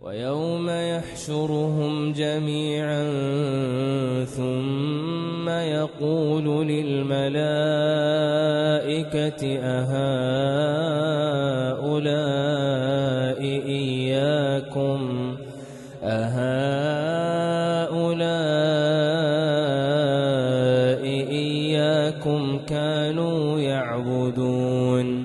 ويوم يحشرهم جميعا ثم يقول للملائكة أهؤلاء إياكم أهؤلاء إياكم كانوا يعبدون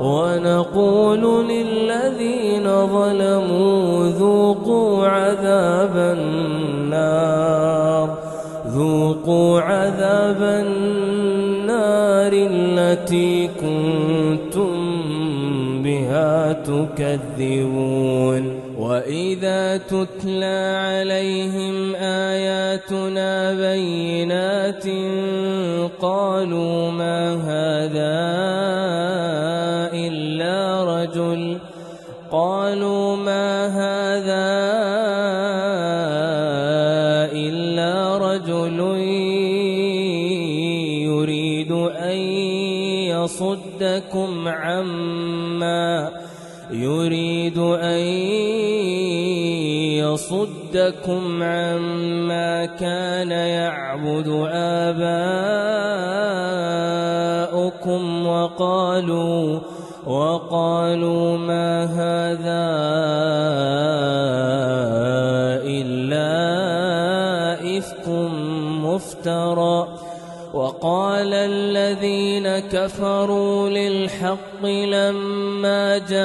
ونقول للذين ظلموا ذوقوا عذاب النار. ذوقوا عذاب النار التي كنتم بها تكذبون. وإذا تتلى عليهم آياتنا بينات قالوا ما هذا هذا إلا رجل يريد أن يصدكم عما يريد أن يصدكم عما كان يعبد آباؤكم وقالوا وقالوا ما هذا إلا إفك مفترى. وقال الذين كفروا للحق لما جاءهم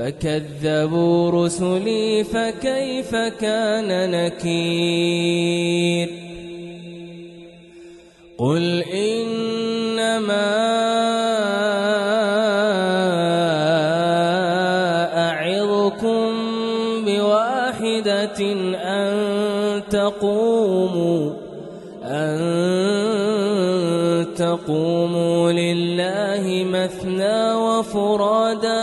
فكذبوا رسلي فكيف كان نكير قل إنما أعظكم بواحدة أن تقوموا أن تقوموا لله مثنى وفرادا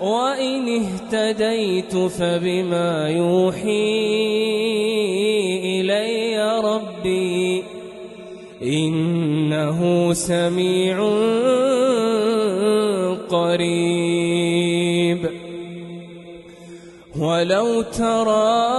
وإن اهتديت فبما يوحي إلي ربي إنه سميع قريب. ولو ترى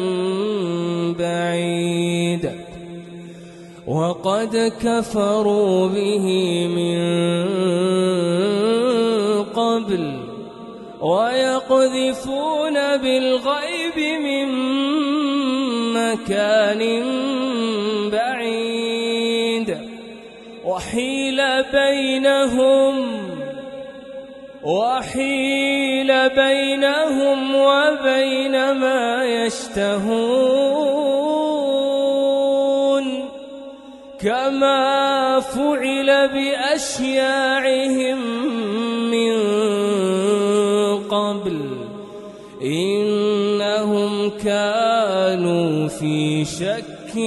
وقد كفروا به من قبل ويقذفون بالغيب من مكان بعيد وحيل بينهم وحيل بينهم وبين ما يشتهون كما فعل بأشياعهم من قبل إنهم كانوا في شك